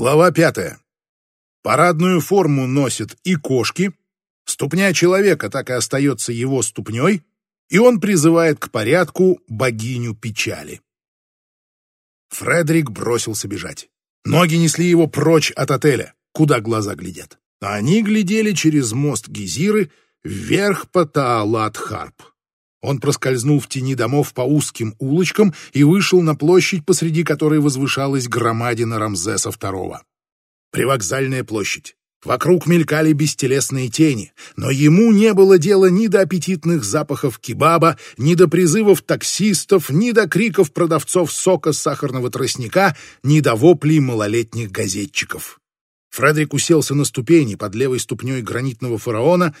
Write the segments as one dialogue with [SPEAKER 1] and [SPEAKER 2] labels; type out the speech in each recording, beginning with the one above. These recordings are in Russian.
[SPEAKER 1] Глава пятая. Парадную форму носят и кошки, ступня человека так и остается его ступней, и он призывает к порядку богиню печали. Фредерик бросился бежать. Ноги несли его прочь от отеля, куда глаза глядят. А они глядели через мост Гизиры вверх по Таалат-Харп. Он проскользнул в тени домов по узким улочкам и вышел на площадь, посреди которой возвышалась громадина Рамзеса II. Привокзальная площадь. Вокруг мелькали бестелесные тени, но ему не было дела ни до аппетитных запахов кебаба, ни до призывов таксистов, ни до криков продавцов сока сахарного тростника, ни до воплей малолетних газетчиков. Фредерик уселся на ступени под левой ступней гранитного фараона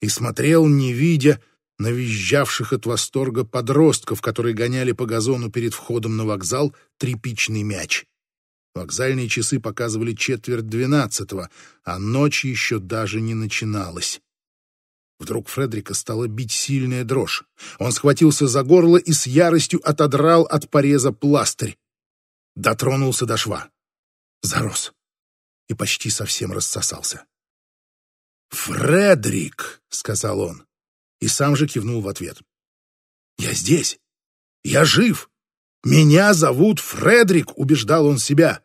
[SPEAKER 1] и смотрел, не видя, на визжавших от восторга подростков, которые гоняли по газону перед входом на вокзал тряпичный мяч. Вокзальные часы показывали четверть двенадцатого, а ночь еще даже не начиналась. Вдруг Фредрика стала бить сильная дрожь. Он схватился за горло и с яростью отодрал от пореза пластырь. Дотронулся до шва. Зарос. И почти совсем рассосался. «Фредрик!» — сказал он. И сам же кивнул в ответ. «Я здесь! Я жив! Меня зовут Фредрик!» — убеждал он себя.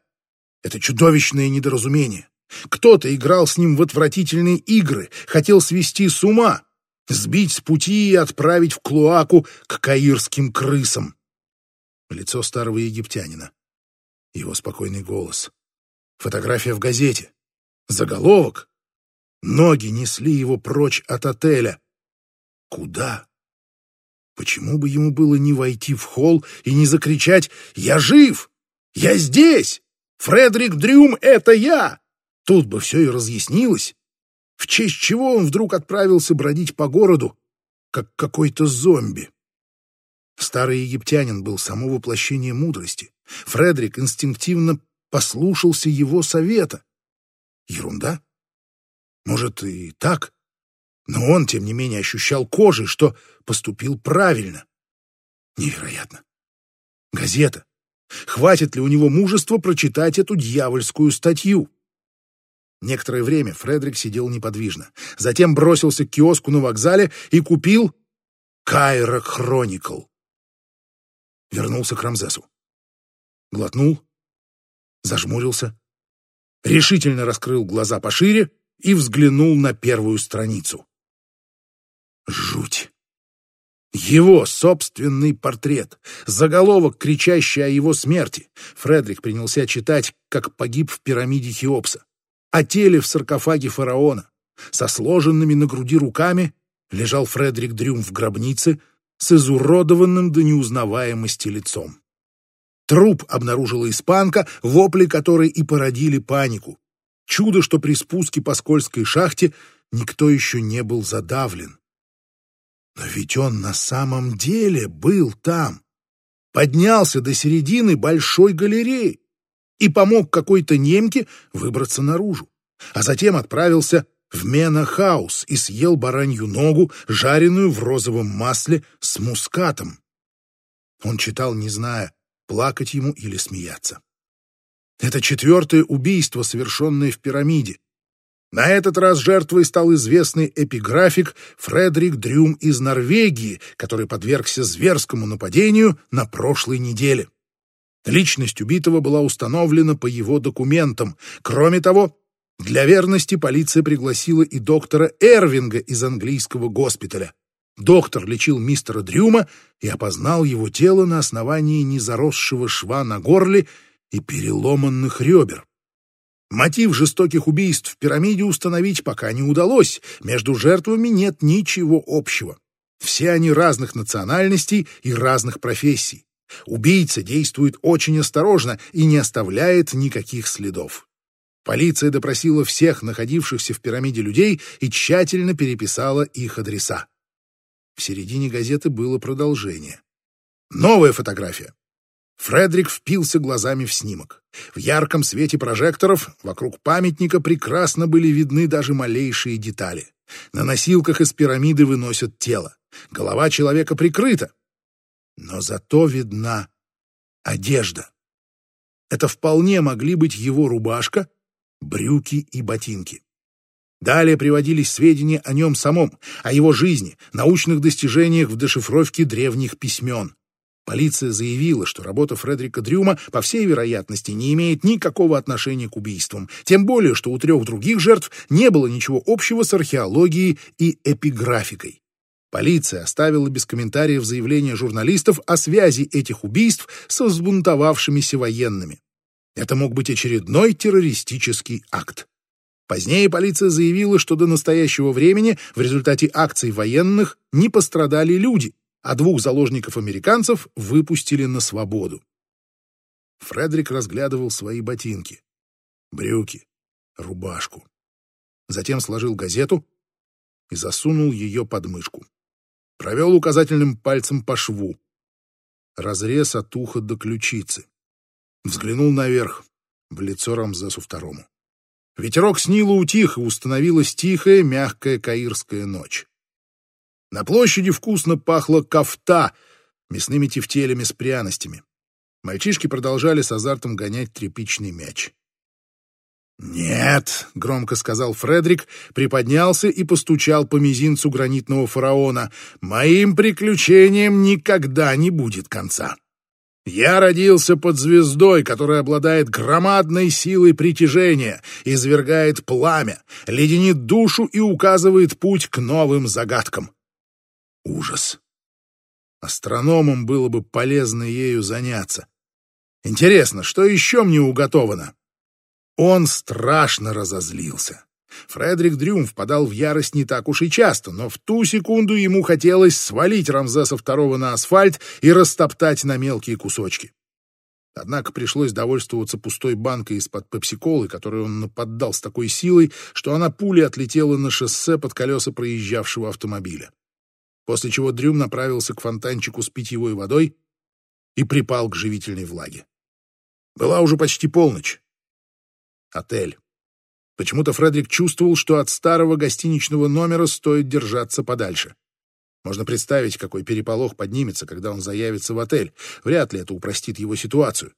[SPEAKER 1] Это чудовищное недоразумение. Кто-то играл с ним в отвратительные игры, хотел свести с ума, сбить с пути и отправить в клоаку к каирским крысам. Лицо старого египтянина. Его спокойный голос. Фотография в газете. Заголовок. Ноги несли его прочь от отеля. Куда? Почему бы ему было не войти в холл и не закричать «Я жив! Я здесь! Фредерик Дрюм — это я!» Тут бы все и разъяснилось. В честь чего он вдруг отправился бродить по городу, как какой-то зомби? Старый египтянин был само воплощение мудрости. Фредерик инстинктивно послушался его совета. Ерунда? Может, и так? Но он, тем не менее, ощущал кожей, что поступил правильно. Невероятно. Газета. Хватит ли у него мужества прочитать эту дьявольскую статью? Некоторое время Фредерик сидел неподвижно. Затем бросился к киоску на вокзале и купил «Кайра Хроникл». Вернулся к Рамзесу. Глотнул, зажмурился, решительно раскрыл глаза пошире и взглянул на первую страницу. Жуть. Его собственный портрет, заголовок, кричащий о его смерти. Фредерик принялся читать, как погиб в пирамиде Хеопса, о теле в саркофаге фараона. Со сложенными на груди руками лежал Фредерик Дрюм в гробнице с изуродованным до неузнаваемости лицом. Труп обнаружила испанка, вопли которой и породили панику. Чудо, что при спуске по скользкой шахте никто еще не был задавлен. Но ведь он на самом деле был там. Поднялся до середины большой галереи и помог какой-то немке выбраться наружу. А затем отправился в Мена-хаус и съел баранью ногу, жареную в розовом масле с мускатом. Он читал, не зная, плакать ему или смеяться. Это четвертое убийство, совершенное в пирамиде. На этот раз жертвой стал известный эпиграфик Фредерик Дрюм из Норвегии, который подвергся зверскому нападению на прошлой неделе. Личность убитого была установлена по его документам. Кроме того, для верности полиция пригласила и доктора Эрвинга из английского госпиталя. Доктор лечил мистера Дрюма и опознал его тело на основании незаросшего шва на горле и переломанных ребер. Мотив жестоких убийств в пирамиде установить пока не удалось, между жертвами нет ничего общего. Все они разных национальностей и разных профессий. Убийца действует очень осторожно и не оставляет никаких следов. Полиция допросила всех находившихся в пирамиде людей и тщательно переписала их адреса. В середине газеты было продолжение. Новая фотография. Фредерик впился глазами в снимок. В ярком свете прожекторов вокруг памятника прекрасно были видны даже малейшие детали. На носилках из пирамиды выносят тело. Голова человека прикрыта. Но зато видна одежда. Это вполне могли быть его рубашка, брюки и ботинки. Далее приводились сведения о нем самом, о его жизни, научных достижениях в дешифровке древних письмен. Полиция заявила, что работа Фредерика Дрюма, по всей вероятности, не имеет никакого отношения к убийствам, тем более, что у трех других жертв не было ничего общего с археологией и эпиграфикой. Полиция оставила без комментариев заявление журналистов о связи этих убийств со взбунтовавшимися военными. Это мог быть очередной террористический акт. Позднее полиция заявила, что до настоящего времени в результате акций военных не пострадали люди, а двух заложников-американцев выпустили на свободу. Фредерик разглядывал свои ботинки, брюки, рубашку. Затем сложил газету и засунул ее под мышку. Провел указательным пальцем по шву. Разрез от уха до ключицы. Взглянул наверх, в лицо Рамзесу второму. Ветерок с утих, и установилась тихая, мягкая каирская ночь. На площади вкусно пахло кафта мясными тефтелями с пряностями. Мальчишки продолжали с азартом гонять тряпичный мяч. «Нет», — громко сказал Фредерик, приподнялся и постучал по мизинцу гранитного фараона, «моим приключениям никогда не будет конца». Я родился под звездой, которая обладает громадной силой притяжения, извергает пламя, леденит душу и указывает путь к новым загадкам. Ужас. Астрономам было бы полезно ею заняться. Интересно, что еще мне уготовано? Он страшно разозлился. Фредерик Дрюм впадал в ярость не так уж и часто, но в ту секунду ему хотелось свалить Рамзеса II на асфальт и растоптать на мелкие кусочки. Однако пришлось довольствоваться пустой банкой из-под пепсиколы, которую он наподдал с такой силой, что она пулей отлетела на шоссе под колеса проезжавшего автомобиля. После чего Дрюм направился к фонтанчику с питьевой водой и припал к живительной влаге. Была уже почти полночь. Отель. Почему-то Фредерик чувствовал, что от старого гостиничного номера стоит держаться подальше. Можно представить, какой переполох поднимется, когда он заявится в отель. Вряд ли это упростит его ситуацию.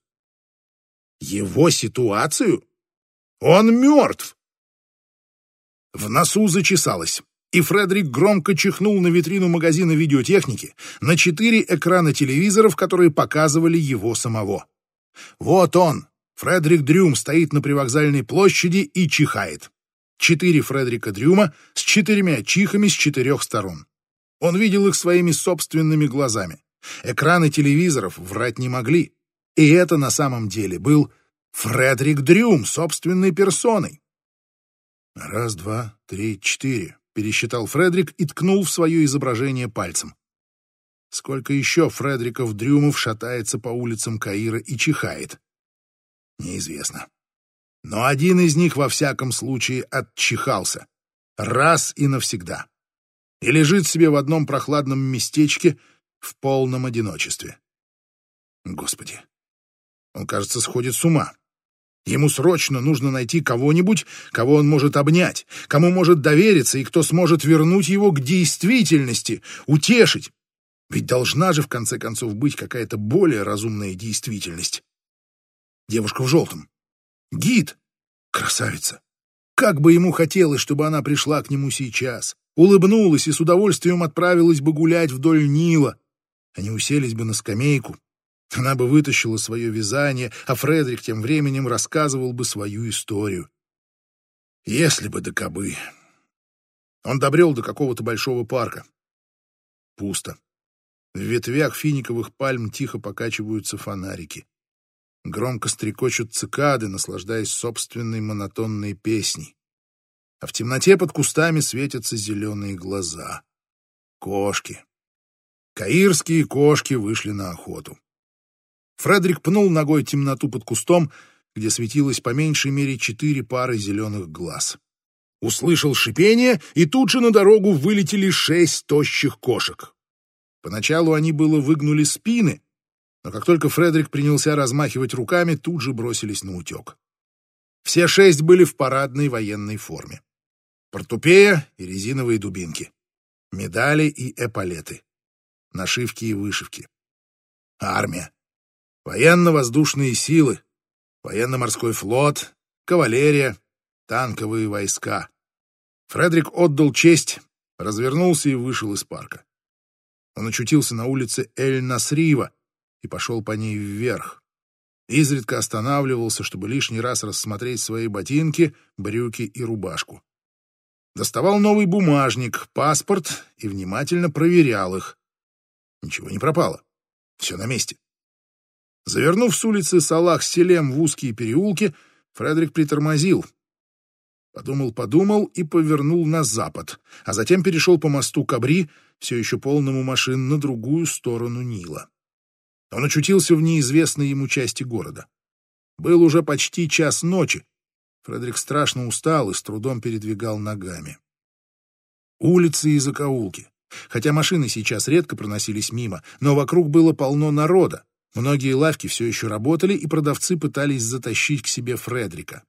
[SPEAKER 1] Его ситуацию? Он мертв! В носу зачесалось, и Фредерик громко чихнул на витрину магазина видеотехники, на четыре экрана телевизоров, которые показывали его самого. Вот он, Фредерик Дрюм стоит на привокзальной площади и чихает. Четыре Фредерика Дрюма с четырьмя чихами с четырех сторон. Он видел их своими собственными глазами. Экраны телевизоров врать не могли. И это на самом деле был Фредерик Дрюм собственной персоной. «Раз, два, три, четыре», — пересчитал Фредерик и ткнул в свое изображение пальцем. Сколько еще Фредериков Дрюмов шатается по улицам Каира и чихает? неизвестно. Но один из них во всяком случае отчихался. Раз и навсегда. И лежит себе в одном прохладном местечке в полном одиночестве. Господи, он, кажется, сходит с ума. Ему срочно нужно найти кого-нибудь, кого он может обнять, кому может довериться и кто сможет вернуть его к действительности, утешить. Ведь должна же, в конце концов, быть какая-то более разумная действительность. Девушка в желтом. Гид. Красавица. Как бы ему хотелось, чтобы она пришла к нему сейчас, улыбнулась и с удовольствием отправилась бы гулять вдоль Нила. Они уселись бы на скамейку. Она бы вытащила свое вязание, а Фредерик тем временем рассказывал бы свою историю. Если бы да кобы. Он добрел до какого-то большого парка. Пусто. В ветвях финиковых пальм тихо покачиваются фонарики. Громко стрекочут цикады, наслаждаясь собственной монотонной песней. А в темноте под кустами светятся зеленые глаза. Кошки. Каирские кошки вышли на охоту. Фредерик пнул ногой темноту под кустом, где светилось по меньшей мере четыре пары зеленых глаз. Услышал шипение, и тут же на дорогу вылетели шесть тощих кошек. Поначалу они было выгнули спины, но как только Фредерик принялся размахивать руками, тут же бросились на утек. Все шесть были в парадной военной форме. Портупея и резиновые дубинки, медали и эполеты, нашивки и вышивки. Армия, военно-воздушные силы, Военно-морской флот, кавалерия, танковые войска. Фредерик отдал честь, развернулся и вышел из парка. Он очутился на улице Эль-Насрива и пошел по ней вверх. Изредка останавливался, чтобы лишний раз рассмотреть свои ботинки, брюки и рубашку. Доставал новый бумажник, паспорт и внимательно проверял их. Ничего не пропало. Все на месте. Завернув с улицы Салах-Селем в узкие переулки, Фредерик притормозил. Подумал-подумал и повернул на запад, а затем перешел по мосту Кабри, все еще полному машин, на другую сторону Нила. Он очутился в неизвестной ему части города. Был уже почти час ночи. Фредерик страшно устал и с трудом передвигал ногами. Улицы и закоулки. Хотя машины сейчас редко проносились мимо, но вокруг было полно народа. Многие лавки все еще работали, и продавцы пытались затащить к себе Фредрика.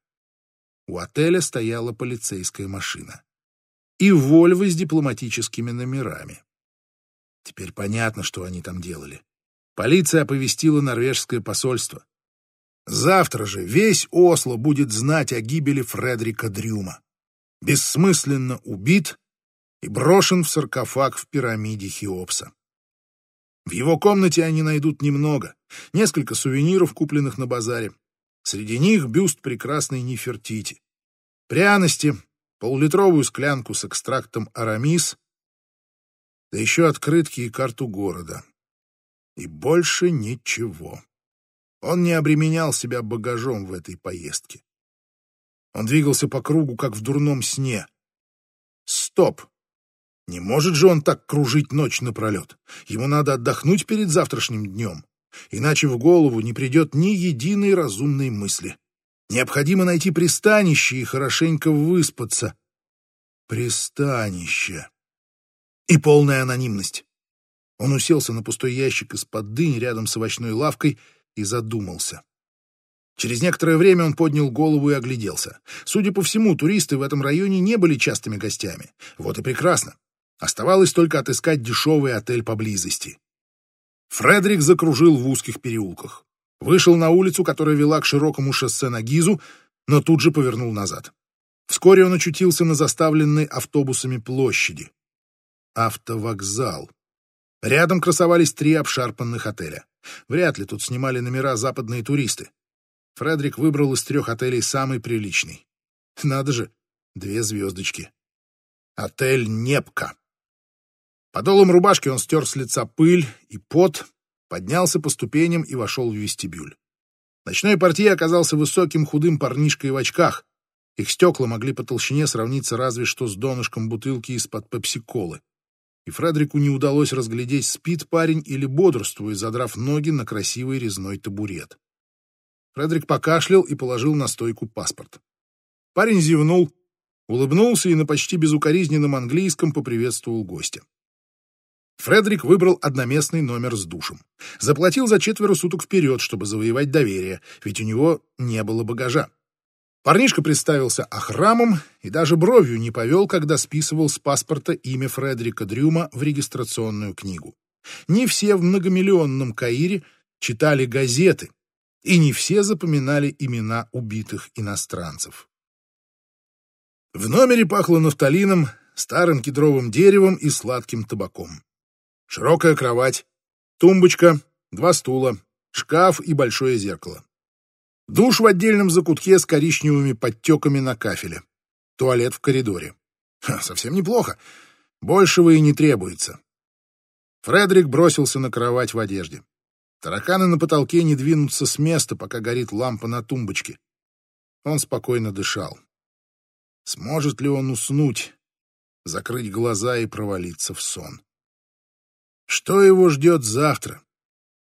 [SPEAKER 1] У отеля стояла полицейская машина. И Вольво с дипломатическими номерами. Теперь понятно, что они там делали. Полиция оповестила норвежское посольство. Завтра же весь Осло будет знать о гибели Фредрика Дрюма. Бессмысленно убит и брошен в саркофаг в пирамиде Хеопса. В его комнате они найдут немного, несколько сувениров, купленных на базаре. Среди них бюст прекрасной Нефертити. Пряности, полулитровую склянку с экстрактом арамис, да еще открытки и карту города. И больше ничего. Он не обременял себя багажом в этой поездке. Он двигался по кругу, как в дурном сне. Стоп! Не может же он так кружить ночь напролет. Ему надо отдохнуть перед завтрашним днем. Иначе в голову не придет ни единой разумной мысли. Необходимо найти пристанище и хорошенько выспаться. Пристанище. И полная анонимность. Он уселся на пустой ящик из-под дынь рядом с овощной лавкой и задумался. Через некоторое время он поднял голову и огляделся. Судя по всему, туристы в этом районе не были частыми гостями. Вот и прекрасно. Оставалось только отыскать дешевый отель поблизости. Фредерик закружил в узких переулках. Вышел на улицу, которая вела к широкому шоссе на Гизу, но тут же повернул назад. Вскоре он очутился на заставленной автобусами площади. Автовокзал. Рядом красовались три обшарпанных отеля. Вряд ли тут снимали номера западные туристы. Фредерик выбрал из трех отелей самый приличный. Надо же, две звездочки. Отель «Непка». Подолом рубашки он стер с лица пыль и пот, поднялся по ступеням и вошел в вестибюль. Ночной портье оказался высоким худым парнишкой в очках. Их стекла могли по толщине сравниться разве что с донышком бутылки из-под пепси-колы. И Фредрику не удалось разглядеть, спит парень или бодрствует, задрав ноги на красивый резной табурет. Фредрик покашлял и положил на стойку паспорт. Парень зевнул, улыбнулся и на почти безукоризненном английском поприветствовал гостя. Фредерик выбрал одноместный номер с душем. Заплатил за четверо суток вперед, чтобы завоевать доверие, ведь у него не было багажа. Парнишка представился охрамом и даже бровью не повел, когда списывал с паспорта имя Фредерика Дрюма в регистрационную книгу. Не все в многомиллионном Каире читали газеты, и не все запоминали имена убитых иностранцев. В номере пахло нафталином, старым кедровым деревом и сладким табаком. Широкая кровать, тумбочка, два стула, шкаф и большое зеркало. Душ в отдельном закутке с коричневыми подтеками на кафеле. Туалет в коридоре. Ха, совсем неплохо. Большего и не требуется. Фредерик бросился на кровать в одежде. Тараканы на потолке не двинутся с места, пока горит лампа на тумбочке. Он спокойно дышал. Сможет ли он уснуть, закрыть глаза и провалиться в сон? Что его ждет завтра?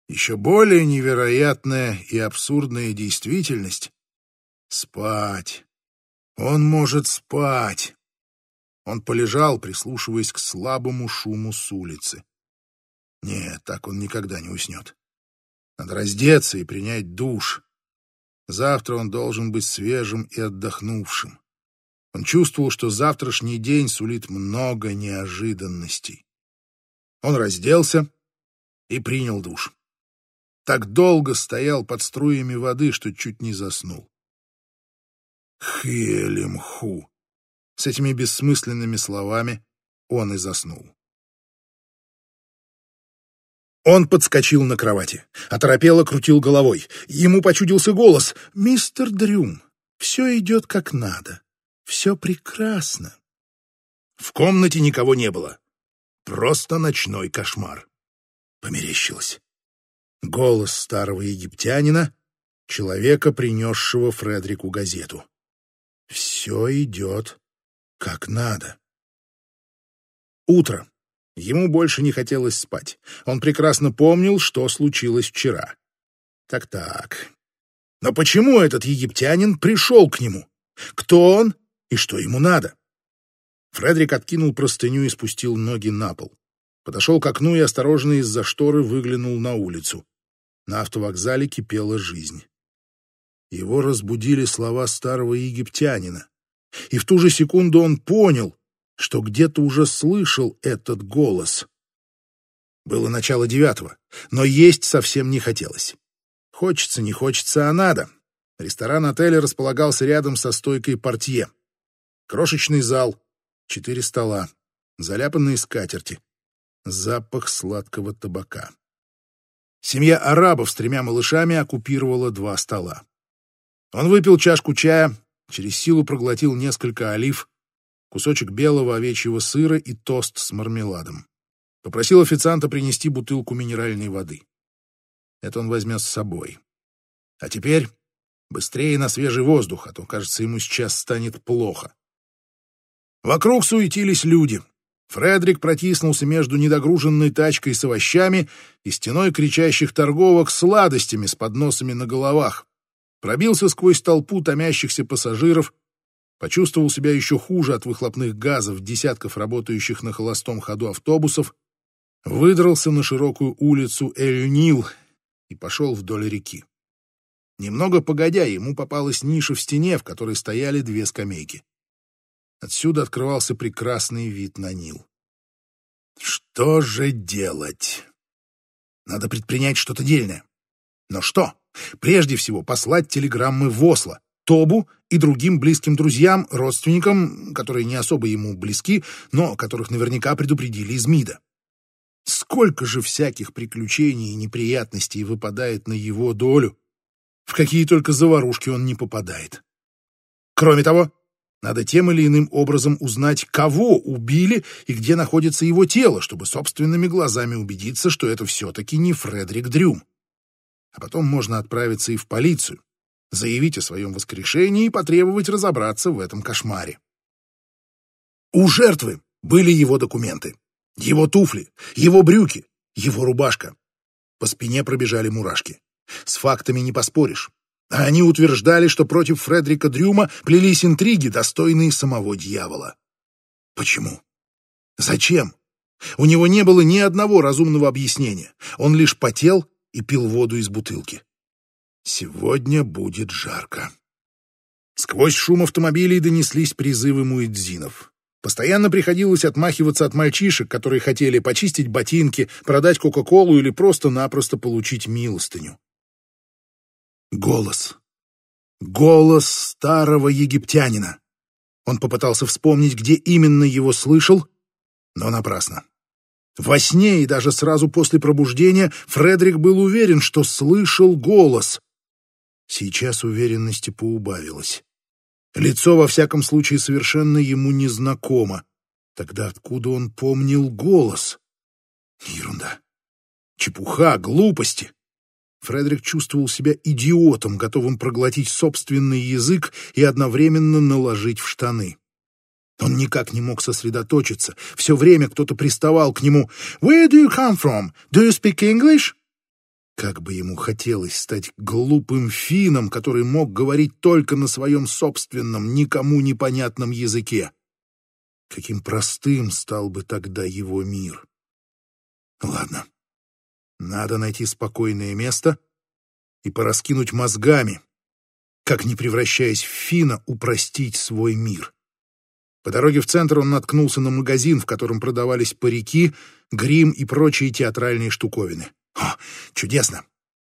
[SPEAKER 1] Еще более невероятная и абсурдная действительность — спать. Он может спать. Он полежал, прислушиваясь к слабому шуму с улицы. Нет, так он никогда не уснет. Надо раздеться и принять душ. Завтра он должен быть свежим и отдохнувшим. Он чувствовал, что завтрашний день сулит много неожиданностей. Он разделся и принял душ. Так долго стоял под струями воды, что чуть не заснул. Хелемху. С этими бессмысленными словами он и заснул. Он подскочил на кровати, оторопело крутил головой. Ему почудился голос. «Мистер Дрюм, все идет как надо. Все прекрасно». В комнате никого не было. Просто ночной кошмар. Померещилось. Голос старого египтянина, человека, принесшего Фредрику газету. Все идет как надо. Утро. Ему больше не хотелось спать. Он прекрасно помнил, что случилось вчера. Так-так. Но почему этот египтянин пришел к нему? Кто он и что ему надо? Фредерик откинул простыню и спустил ноги на пол. Подошел к окну и осторожно из-за шторы выглянул на улицу. На автовокзале кипела жизнь. Его разбудили слова старого египтянина. И в ту же секунду он понял, что где-то уже слышал этот голос. Было начало девятого, но есть совсем не хотелось. Хочется, не хочется, а надо. Ресторан отеля располагался рядом со стойкой портье. Крошечный зал, четыре стола, заляпанные скатерти, запах сладкого табака. Семья арабов с тремя малышами оккупировала два стола. Он выпил чашку чая, через силу проглотил несколько олив, кусочек белого овечьего сыра и тост с мармеладом. Попросил официанта принести бутылку минеральной воды. Это он возьмет с собой. А теперь быстрее на свежий воздух, а то, кажется, ему сейчас станет плохо. Вокруг суетились люди. Фредерик протиснулся между недогруженной тачкой с овощами и стеной кричащих торговок сладостями с подносами на головах. Пробился сквозь толпу томящихся пассажиров, почувствовал себя еще хуже от выхлопных газов десятков работающих на холостом ходу автобусов, выдрался на широкую улицу Эль-Нил и пошел вдоль реки. Немного погодя, ему попалась ниша в стене, в которой стояли две скамейки. Отсюда открывался прекрасный вид на Нил. Что же делать? Надо предпринять что-то дельное. Но что? Прежде всего послать телеграммы в Осло, Тобу и другим близким друзьям, родственникам, которые не особо ему близки, но которых наверняка предупредили из МИДа. Сколько же всяких приключений и неприятностей выпадает на его долю, в какие только заварушки он не попадает. Кроме того, надо тем или иным образом узнать, кого убили и где находится его тело, чтобы собственными глазами убедиться, что это все-таки не Фредерик Дрюм. А потом можно отправиться и в полицию, заявить о своем воскрешении и потребовать разобраться в этом кошмаре. У жертвы были его документы, его туфли, его брюки, его рубашка. По спине пробежали мурашки. С фактами не поспоришь. А они утверждали, что против Фредерика Дрюма плелись интриги, достойные самого дьявола. Почему? Зачем? У него не было ни одного разумного объяснения. Он лишь потел и пил воду из бутылки. Сегодня будет жарко. Сквозь шум автомобилей донеслись призывы муэдзинов. Постоянно приходилось отмахиваться от мальчишек, которые хотели почистить ботинки, продать Кока-Колу или просто-напросто получить милостыню. Голос. Голос старого египтянина. Он попытался вспомнить, где именно его слышал, но напрасно. Во сне и даже сразу после пробуждения Фредерик был уверен, что слышал голос. Сейчас уверенности поубавилось. Лицо, во всяком случае, совершенно ему незнакомо. Тогда откуда он помнил голос? Ерунда. Чепуха, глупости. Фредерик чувствовал себя идиотом, готовым проглотить собственный язык и одновременно наложить в штаны. Он никак не мог сосредоточиться. Все время кто-то приставал к нему. «Where do you come from? Do you speak English?» Как бы ему хотелось стать глупым финном, который мог говорить только на своем собственном, никому непонятном языке. Каким простым стал бы тогда его мир. Ладно, надо найти спокойное место и пораскинуть мозгами, как не превращаясь в Фина, упростить свой мир. По дороге в центр он наткнулся на магазин, в котором продавались парики, грим и прочие театральные штуковины. О, чудесно!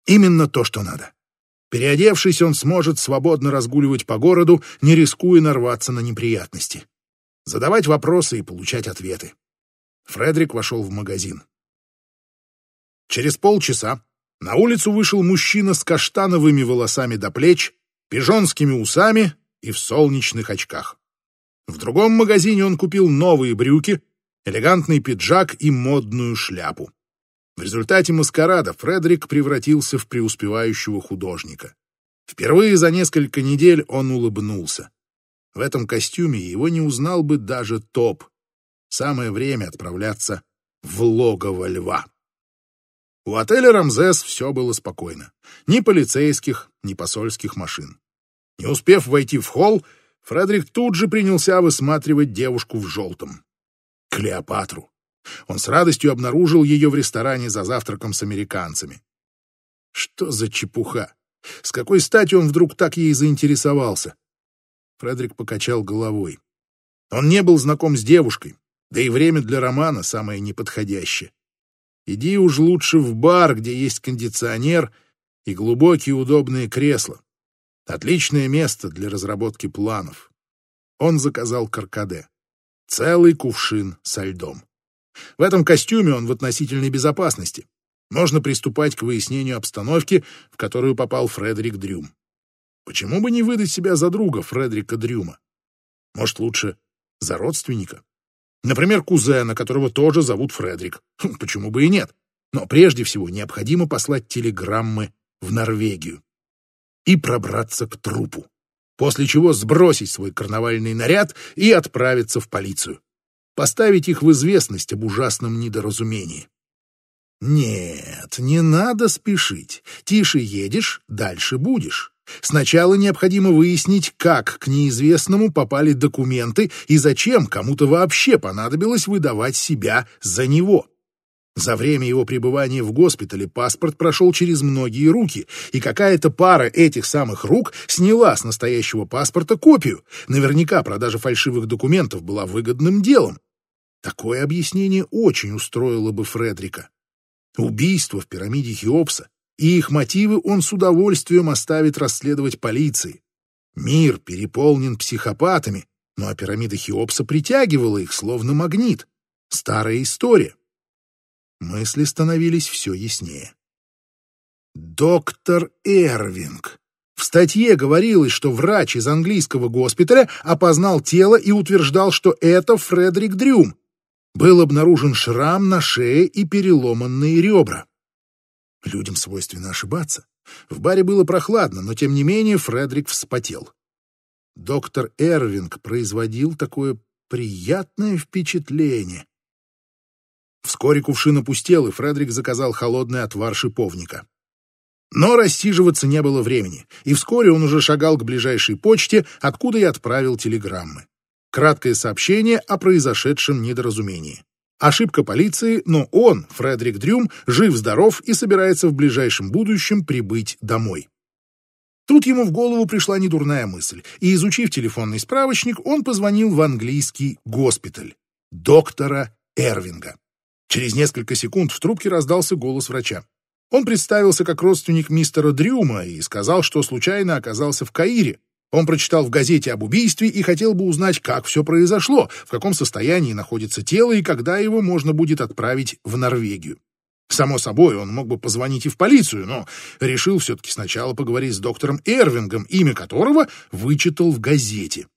[SPEAKER 1] Именно то, что надо. Переодевшись, он сможет свободно разгуливать по городу, не рискуя нарваться на неприятности. Задавать вопросы и получать ответы. Фредерик вошел в магазин. Через полчаса на улицу вышел мужчина с каштановыми волосами до плеч, пижонскими усами и в солнечных очках. В другом магазине он купил новые брюки, элегантный пиджак и модную шляпу. В результате маскарада Фредерик превратился в преуспевающего художника. Впервые за несколько недель он улыбнулся. В этом костюме его не узнал бы даже топ. Самое время отправляться в логово льва. У отеля «Рамзес» все было спокойно. Ни полицейских, ни посольских машин. Не успев войти в холл, Фредерик тут же принялся высматривать девушку в желтом. Клеопатру. Он с радостью обнаружил ее в ресторане за завтраком с американцами. Что за чепуха? С какой стати он вдруг так ей заинтересовался? Фредерик покачал головой. Он не был знаком с девушкой, да и время для романа самое неподходящее. Иди уж лучше в бар, где есть кондиционер и глубокие удобные кресла. Отличное место для разработки планов. Он заказал каркаде. Целый кувшин со льдом. В этом костюме он в относительной безопасности. Можно приступать к выяснению обстановки, в которую попал Фредерик Дрюм. Почему бы не выдать себя за друга Фредерика Дрюма? Может, лучше за родственника? Например, кузена, которого тоже зовут Фредерик. Хм, почему бы и нет? Но прежде всего необходимо послать телеграммы в Норвегию и пробраться к трупу, после чего сбросить свой карнавальный наряд и отправиться в полицию поставить их в известность об ужасном недоразумении. Нет, не надо спешить. Тише едешь, дальше будешь. Сначала необходимо выяснить, как к неизвестному попали документы и зачем кому-то вообще понадобилось выдавать себя за него. За время его пребывания в госпитале паспорт прошел через многие руки, и какая-то пара этих самых рук сняла с настоящего паспорта копию. Наверняка продажа фальшивых документов была выгодным делом. Такое объяснение очень устроило бы Фредрика. Убийство в пирамиде Хеопса и их мотивы он с удовольствием оставит расследовать полиции. Мир переполнен психопатами, ну а пирамида Хеопса притягивала их, словно магнит. Старая история. Мысли становились все яснее. Доктор Эрвинг. В статье говорилось, что врач из английского госпиталя опознал тело и утверждал, что это Фредерик Дрюм. Был обнаружен шрам на шее и переломанные ребра. Людям свойственно ошибаться. В баре было прохладно, но тем не менее Фредерик вспотел. Доктор Эрвинг производил такое приятное впечатление. Вскоре кувшин опустел, и Фредерик заказал холодный отвар шиповника. Но рассиживаться не было времени, и вскоре он уже шагал к ближайшей почте, откуда и отправил телеграммы. Краткое сообщение о произошедшем недоразумении. Ошибка полиции, но он, Фредерик Дрюм, жив-здоров и собирается в ближайшем будущем прибыть домой. Тут ему в голову пришла недурная мысль, и, изучив телефонный справочник, он позвонил в английский госпиталь доктора Эрвинга. Через несколько секунд в трубке раздался голос врача. Он представился как родственник мистера Дрюма и сказал, что случайно оказался в Каире, он прочитал в газете об убийстве и хотел бы узнать, как все произошло, в каком состоянии находится тело и когда его можно будет отправить в Норвегию. Само собой, он мог бы позвонить и в полицию, но решил все-таки сначала поговорить с доктором Эрвингом, имя которого вычитал в газете.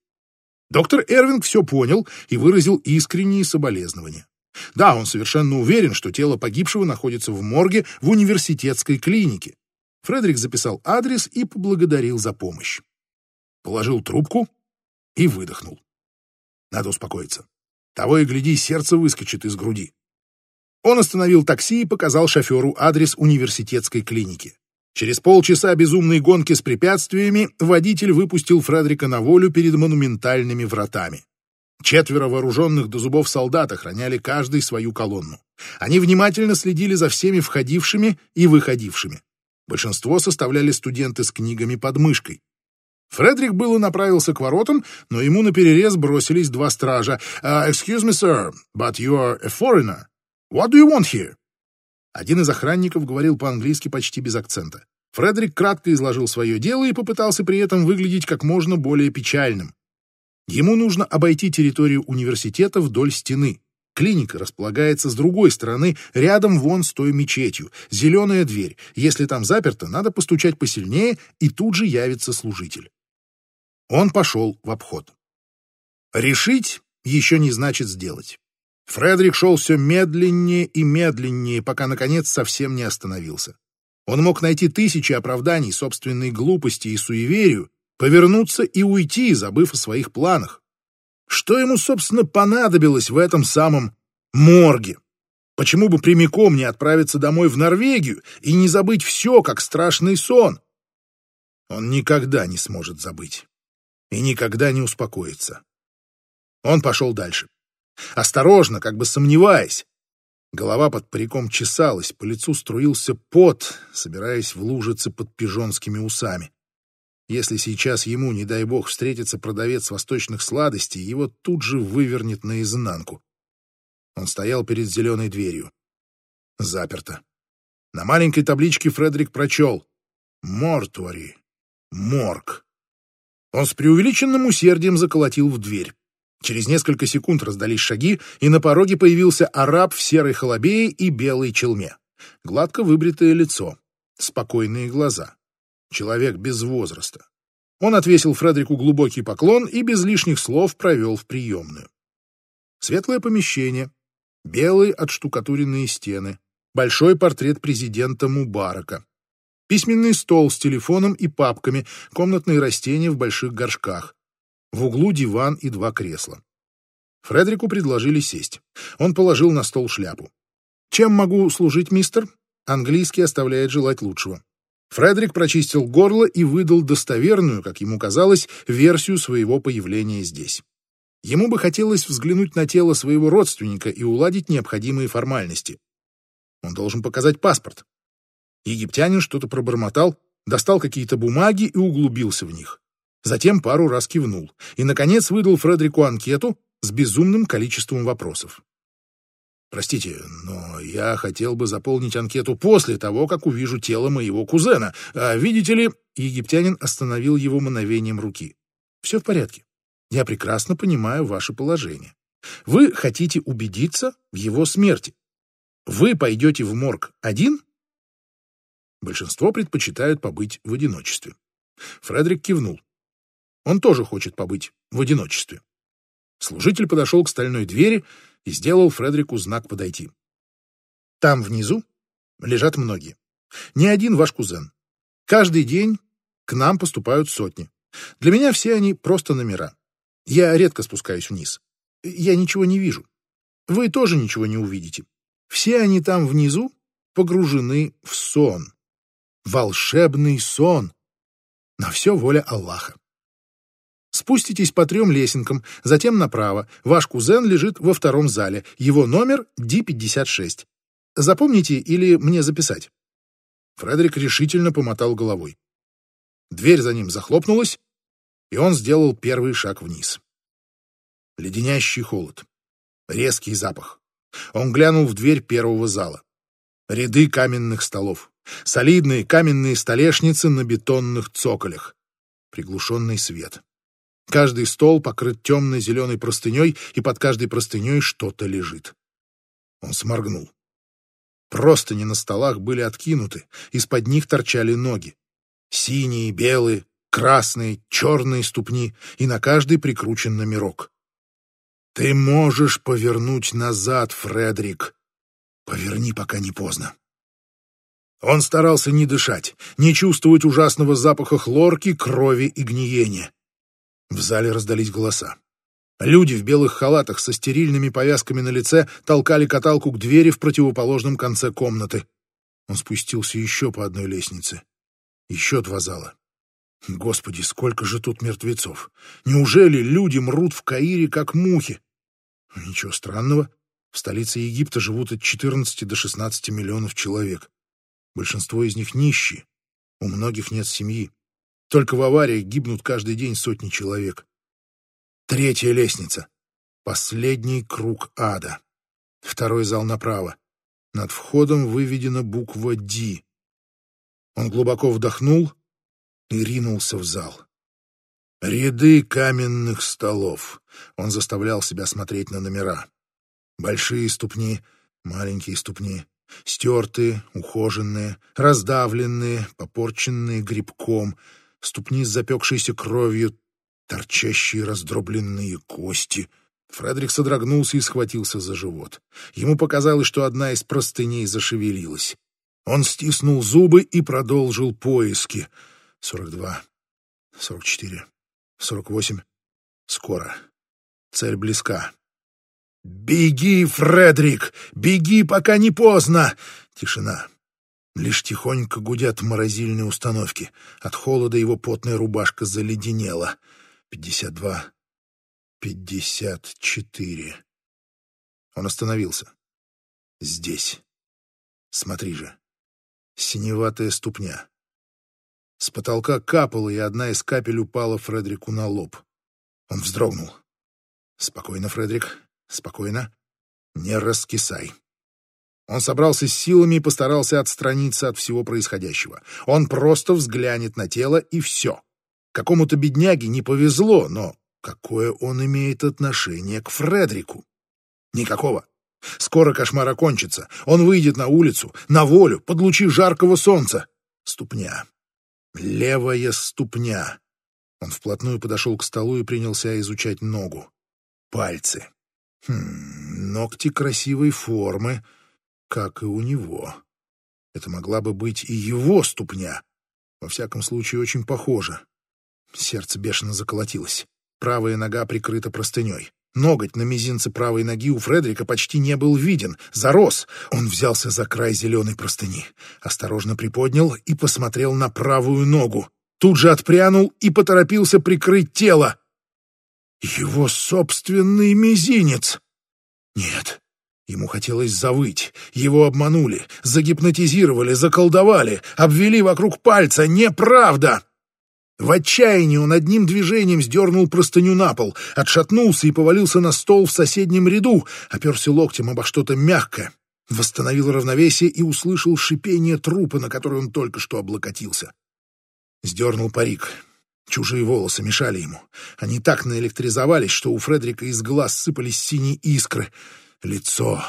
[SPEAKER 1] Доктор Эрвинг все понял и выразил искренние соболезнования. Да, он совершенно уверен, что тело погибшего находится в морге в университетской клинике. Фредерик записал адрес и поблагодарил за помощь положил трубку и выдохнул. Надо успокоиться. Того и гляди, сердце выскочит из груди. Он остановил такси и показал шоферу адрес университетской клиники. Через полчаса безумной гонки с препятствиями водитель выпустил Фредерика на волю перед монументальными вратами. Четверо вооруженных до зубов солдат охраняли каждый свою колонну. Они внимательно следили за всеми входившими и выходившими. Большинство составляли студенты с книгами под мышкой. Фредерик было направился к воротам, но ему наперерез бросились два стража. Uh, «Excuse me, sir, but you are a foreigner. What do you want here?» Один из охранников говорил по-английски почти без акцента. Фредерик кратко изложил свое дело и попытался при этом выглядеть как можно более печальным. Ему нужно обойти территорию университета вдоль стены. Клиника располагается с другой стороны, рядом вон с той мечетью. Зеленая дверь. Если там заперто, надо постучать посильнее, и тут же явится служитель. Он пошел в обход. Решить еще не значит сделать. Фредерик шел все медленнее и медленнее, пока, наконец, совсем не остановился. Он мог найти тысячи оправданий собственной глупости и суеверию, повернуться и уйти, забыв о своих планах. Что ему, собственно, понадобилось в этом самом морге? Почему бы прямиком не отправиться домой в Норвегию и не забыть все, как страшный сон? Он никогда не сможет забыть и никогда не успокоится. Он пошел дальше. Осторожно, как бы сомневаясь. Голова под париком чесалась, по лицу струился пот, собираясь в лужице под пижонскими усами. Если сейчас ему, не дай бог, встретится продавец восточных сладостей, его тут же вывернет наизнанку. Он стоял перед зеленой дверью. Заперто. На маленькой табличке Фредерик прочел «Мортуари. Морг». Он с преувеличенным усердием заколотил в дверь. Через несколько секунд раздались шаги, и на пороге появился араб в серой халабее и белой челме. Гладко выбритое лицо, спокойные глаза. Человек без возраста. Он отвесил Фредерику глубокий поклон и без лишних слов провел в приемную. Светлое помещение, белые отштукатуренные стены, большой портрет президента Мубарака, письменный стол с телефоном и папками, комнатные растения в больших горшках, в углу диван и два кресла. Фредерику предложили сесть. Он положил на стол шляпу. «Чем могу служить, мистер?» Английский оставляет желать лучшего. Фредерик прочистил горло и выдал достоверную, как ему казалось, версию своего появления здесь. Ему бы хотелось взглянуть на тело своего родственника и уладить необходимые формальности. Он должен показать паспорт. Египтянин что-то пробормотал, достал какие-то бумаги и углубился в них. Затем пару раз кивнул и, наконец, выдал Фредерику анкету с безумным количеством вопросов. «Простите, но я хотел бы заполнить анкету после того, как увижу тело моего кузена. А, видите ли...» Египтянин остановил его мановением руки. «Все в порядке. Я прекрасно понимаю ваше положение. Вы хотите убедиться в его смерти. Вы пойдете в морг один?» Большинство предпочитают побыть в одиночестве. Фредерик кивнул. Он тоже хочет побыть в одиночестве. Служитель подошел к стальной двери и сделал Фредерику знак подойти. Там внизу лежат многие. Не один ваш кузен. Каждый день к нам поступают сотни. Для меня все они просто номера. Я редко спускаюсь вниз. Я ничего не вижу. Вы тоже ничего не увидите. Все они там внизу погружены в сон. Волшебный сон. На все воля Аллаха. Спуститесь по трем лесенкам, затем направо. Ваш кузен лежит во втором зале. Его номер D56. Запомните или мне записать?» Фредерик решительно помотал головой. Дверь за ним захлопнулась, и он сделал первый шаг вниз. Леденящий холод. Резкий запах. Он глянул в дверь первого зала. Ряды каменных столов. Солидные каменные столешницы на бетонных цоколях. Приглушенный свет. Каждый стол покрыт темной зеленой простыней, и под каждой простыней что-то лежит. Он сморгнул. Простыни на столах были откинуты, из-под них торчали ноги. Синие, белые, красные, черные ступни, и на каждой прикручен номерок. «Ты можешь повернуть назад, Фредерик. Поверни, пока не поздно». Он старался не дышать, не чувствовать ужасного запаха хлорки, крови и гниения. В зале раздались голоса. Люди в белых халатах со стерильными повязками на лице толкали каталку к двери в противоположном конце комнаты. Он спустился еще по одной лестнице. Еще два зала. Господи, сколько же тут мертвецов! Неужели люди мрут в Каире, как мухи? Ничего странного. В столице Египта живут от 14 до 16 миллионов человек. Большинство из них нищие. У многих нет семьи. Только в авариях гибнут каждый день сотни человек. Третья лестница. Последний круг ада. Второй зал направо. Над входом выведена буква «Д». Он глубоко вдохнул и ринулся в зал. Ряды каменных столов. Он заставлял себя смотреть на номера. Большие ступни, маленькие ступни, стертые, ухоженные, раздавленные, попорченные грибком, ступни с запекшейся кровью, торчащие раздробленные кости. Фредерик содрогнулся и схватился за живот. Ему показалось, что одна из простыней зашевелилась. Он стиснул зубы и продолжил поиски. Сорок два, сорок четыре, сорок восемь. Скоро. Цель близка. «Беги, Фредерик! Беги, пока не поздно!» Тишина. Лишь тихонько гудят морозильные установки. От холода его потная рубашка заледенела. Пятьдесят два. Пятьдесят четыре. Он остановился. Здесь. Смотри же. Синеватая ступня. С потолка капало, и одна из капель упала Фредерику на лоб. Он вздрогнул. «Спокойно, Фредерик, спокойно. Не раскисай». Он собрался с силами и постарался отстраниться от всего происходящего. Он просто взглянет на тело, и все. Какому-то бедняге не повезло, но какое он имеет отношение к Фредерику? Никакого. Скоро кошмар окончится. Он выйдет на улицу, на волю, под лучи жаркого солнца. Ступня. Левая ступня. Он вплотную подошел к столу и принялся изучать ногу. Пальцы. Хм, ногти красивой формы, как и у него. Это могла бы быть и его ступня. Во всяком случае, очень похоже. Сердце бешено заколотилось. Правая нога прикрыта простыней. Ноготь на мизинце правой ноги у Фредерика почти не был виден, зарос. Он взялся за край зеленой простыни, осторожно приподнял и посмотрел на правую ногу. Тут же отпрянул и поторопился прикрыть тело. Его собственный мизинец! Нет, ему хотелось завыть. Его обманули, загипнотизировали, заколдовали, обвели вокруг пальца. Неправда! В отчаянии он одним движением сдернул простыню на пол, отшатнулся и повалился на стол в соседнем ряду, оперся локтем обо что-то мягкое, восстановил равновесие и услышал шипение трупа, на который он только что облокотился. Сдернул парик. Чужие волосы мешали ему. Они так наэлектризовались, что у Фредерика из глаз сыпались синие искры. Лицо.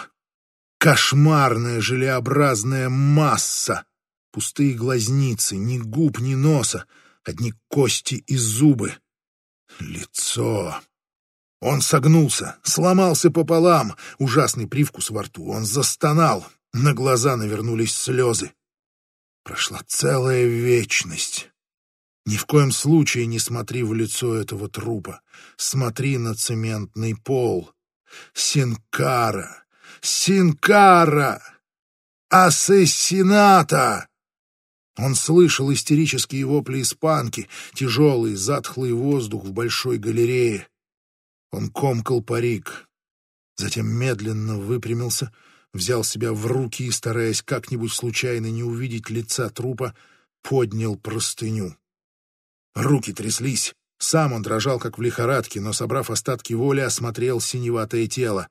[SPEAKER 1] Кошмарная желеобразная масса. Пустые глазницы, ни губ, ни носа одни кости и зубы. Лицо. Он согнулся, сломался пополам, ужасный привкус во рту. Он застонал, на глаза навернулись слезы. Прошла целая вечность. Ни в коем случае не смотри в лицо этого трупа. Смотри на цементный пол. Синкара! Синкара! Ассасината! Он слышал истерические вопли испанки, тяжелый, затхлый воздух в большой галерее. Он комкал парик, затем медленно выпрямился, взял себя в руки и, стараясь как-нибудь случайно не увидеть лица трупа, поднял простыню. Руки тряслись, сам он дрожал, как в лихорадке, но, собрав остатки воли, осмотрел синеватое тело.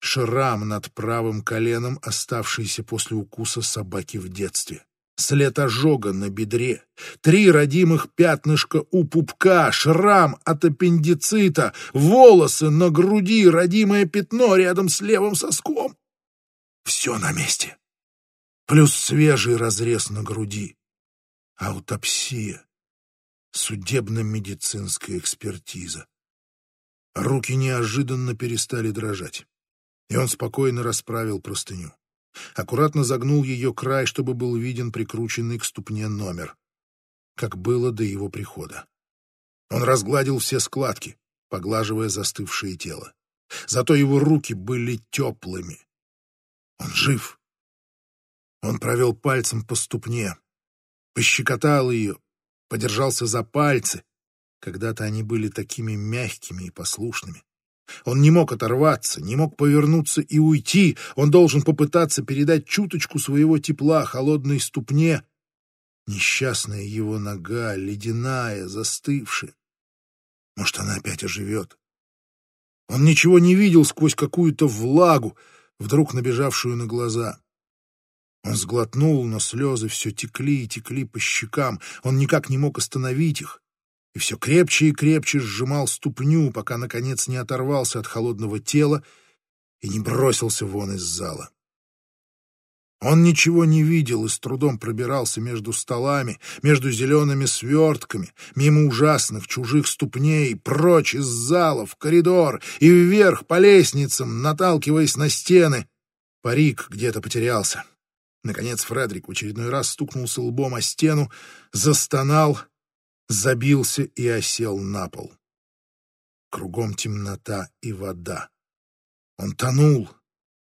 [SPEAKER 1] Шрам над правым коленом, оставшийся после укуса собаки в детстве след ожога на бедре, три родимых пятнышка у пупка, шрам от аппендицита, волосы на груди, родимое пятно рядом с левым соском. Все на месте. Плюс свежий разрез на груди. Аутопсия. Судебно-медицинская экспертиза. Руки неожиданно перестали дрожать, и он спокойно расправил простыню аккуратно загнул ее край, чтобы был виден прикрученный к ступне номер, как было до его прихода. Он разгладил все складки, поглаживая застывшее тело. Зато его руки были теплыми. Он жив. Он провел пальцем по ступне, пощекотал ее, подержался за пальцы. Когда-то они были такими мягкими и послушными. Он не мог оторваться, не мог повернуться и уйти. Он должен попытаться передать чуточку своего тепла холодной ступне. Несчастная его нога, ледяная, застывшая. Может, она опять оживет. Он ничего не видел сквозь какую-то влагу, вдруг набежавшую на глаза. Он сглотнул, но слезы все текли и текли по щекам. Он никак не мог остановить их. И все крепче и крепче сжимал ступню, пока, наконец, не оторвался от холодного тела и не бросился вон из зала. Он ничего не видел и с трудом пробирался между столами, между зелеными свертками, мимо ужасных чужих ступней, прочь из зала, в коридор и вверх по лестницам, наталкиваясь на стены. Парик где-то потерялся. Наконец Фредерик в очередной раз стукнулся лбом о стену, застонал, забился и осел на пол. Кругом темнота и вода. Он тонул,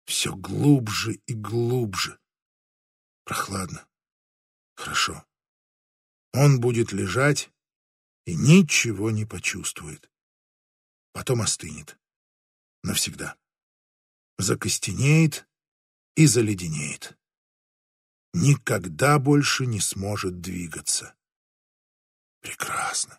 [SPEAKER 1] все глубже и глубже. Прохладно. Хорошо. Он будет лежать и ничего не почувствует. Потом остынет. Навсегда. Закостенеет и заледенеет. Никогда больше не сможет двигаться. Прекрасно.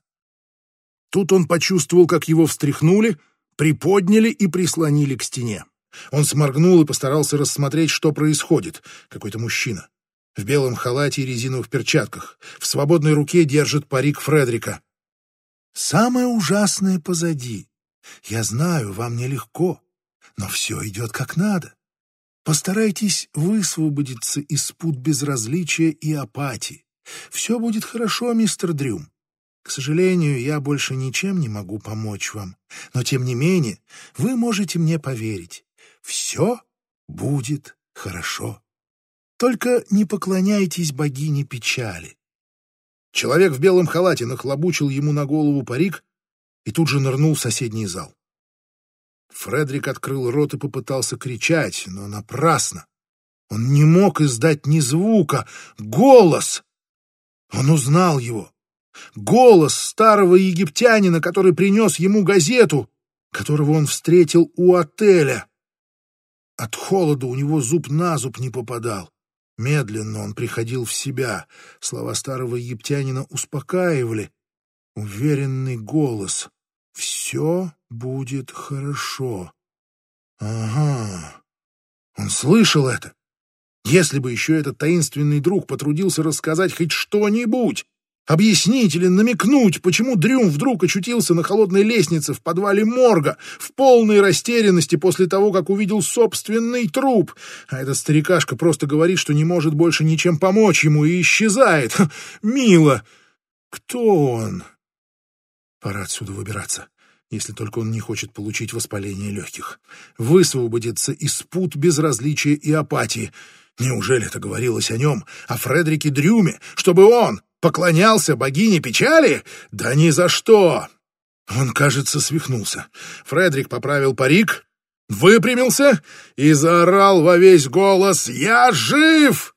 [SPEAKER 1] Тут он почувствовал, как его встряхнули, приподняли и прислонили к стене. Он сморгнул и постарался рассмотреть, что происходит. Какой-то мужчина. В белом халате и резиновых перчатках. В свободной руке держит парик Фредрика. «Самое ужасное позади. Я знаю, вам нелегко, но все идет как надо. Постарайтесь высвободиться из пут безразличия и апатии. Все будет хорошо, мистер Дрюм. К сожалению, я больше ничем не могу помочь вам, но тем не менее вы можете мне поверить все будет хорошо. Только не поклоняйтесь богине печали. Человек в белом халате нахлобучил ему на голову парик и тут же нырнул в соседний зал. Фредерик открыл рот и попытался кричать, но напрасно. Он не мог издать ни звука. Голос! Он узнал его. Голос старого египтянина, который принес ему газету, которого он встретил у отеля. От холода у него зуб на зуб не попадал. Медленно он приходил в себя. Слова старого египтянина успокаивали. Уверенный голос. «Все будет хорошо». Ага. Он слышал это. Если бы еще этот таинственный друг потрудился рассказать хоть что-нибудь, Объяснить или намекнуть, почему Дрюм вдруг очутился на холодной лестнице в подвале морга, в полной растерянности после того, как увидел собственный труп. А этот старикашка просто говорит, что не может больше ничем помочь ему и исчезает. Мило! Кто он? Пора отсюда выбираться, если только он не хочет получить воспаление легких. Высвободиться из пут безразличия и апатии. Неужели это говорилось о нем, о Фредерике Дрюме, чтобы он Поклонялся богине печали? Да ни за что! Он, кажется, свихнулся. Фредерик поправил парик, выпрямился и заорал во весь голос «Я жив!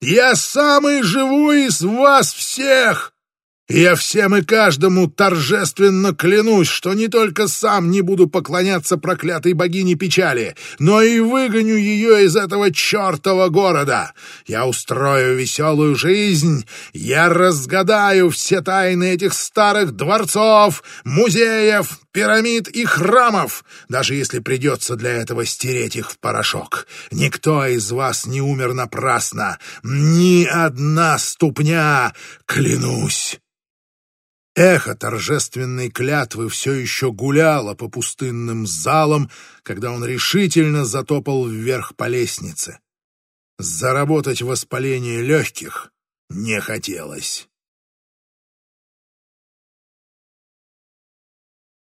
[SPEAKER 1] Я самый живой из вас всех! Я всем и каждому торжественно клянусь, что не только сам не буду поклоняться проклятой богине печали, но и выгоню ее из этого чертова города. Я устрою веселую жизнь, я разгадаю все тайны этих старых дворцов, музеев, пирамид и храмов, даже если придется для этого стереть их в порошок. Никто из вас не умер напрасно, ни одна ступня, клянусь. Эхо торжественной клятвы все еще гуляло по пустынным залам, когда он решительно затопал вверх по лестнице. Заработать воспаление легких не хотелось.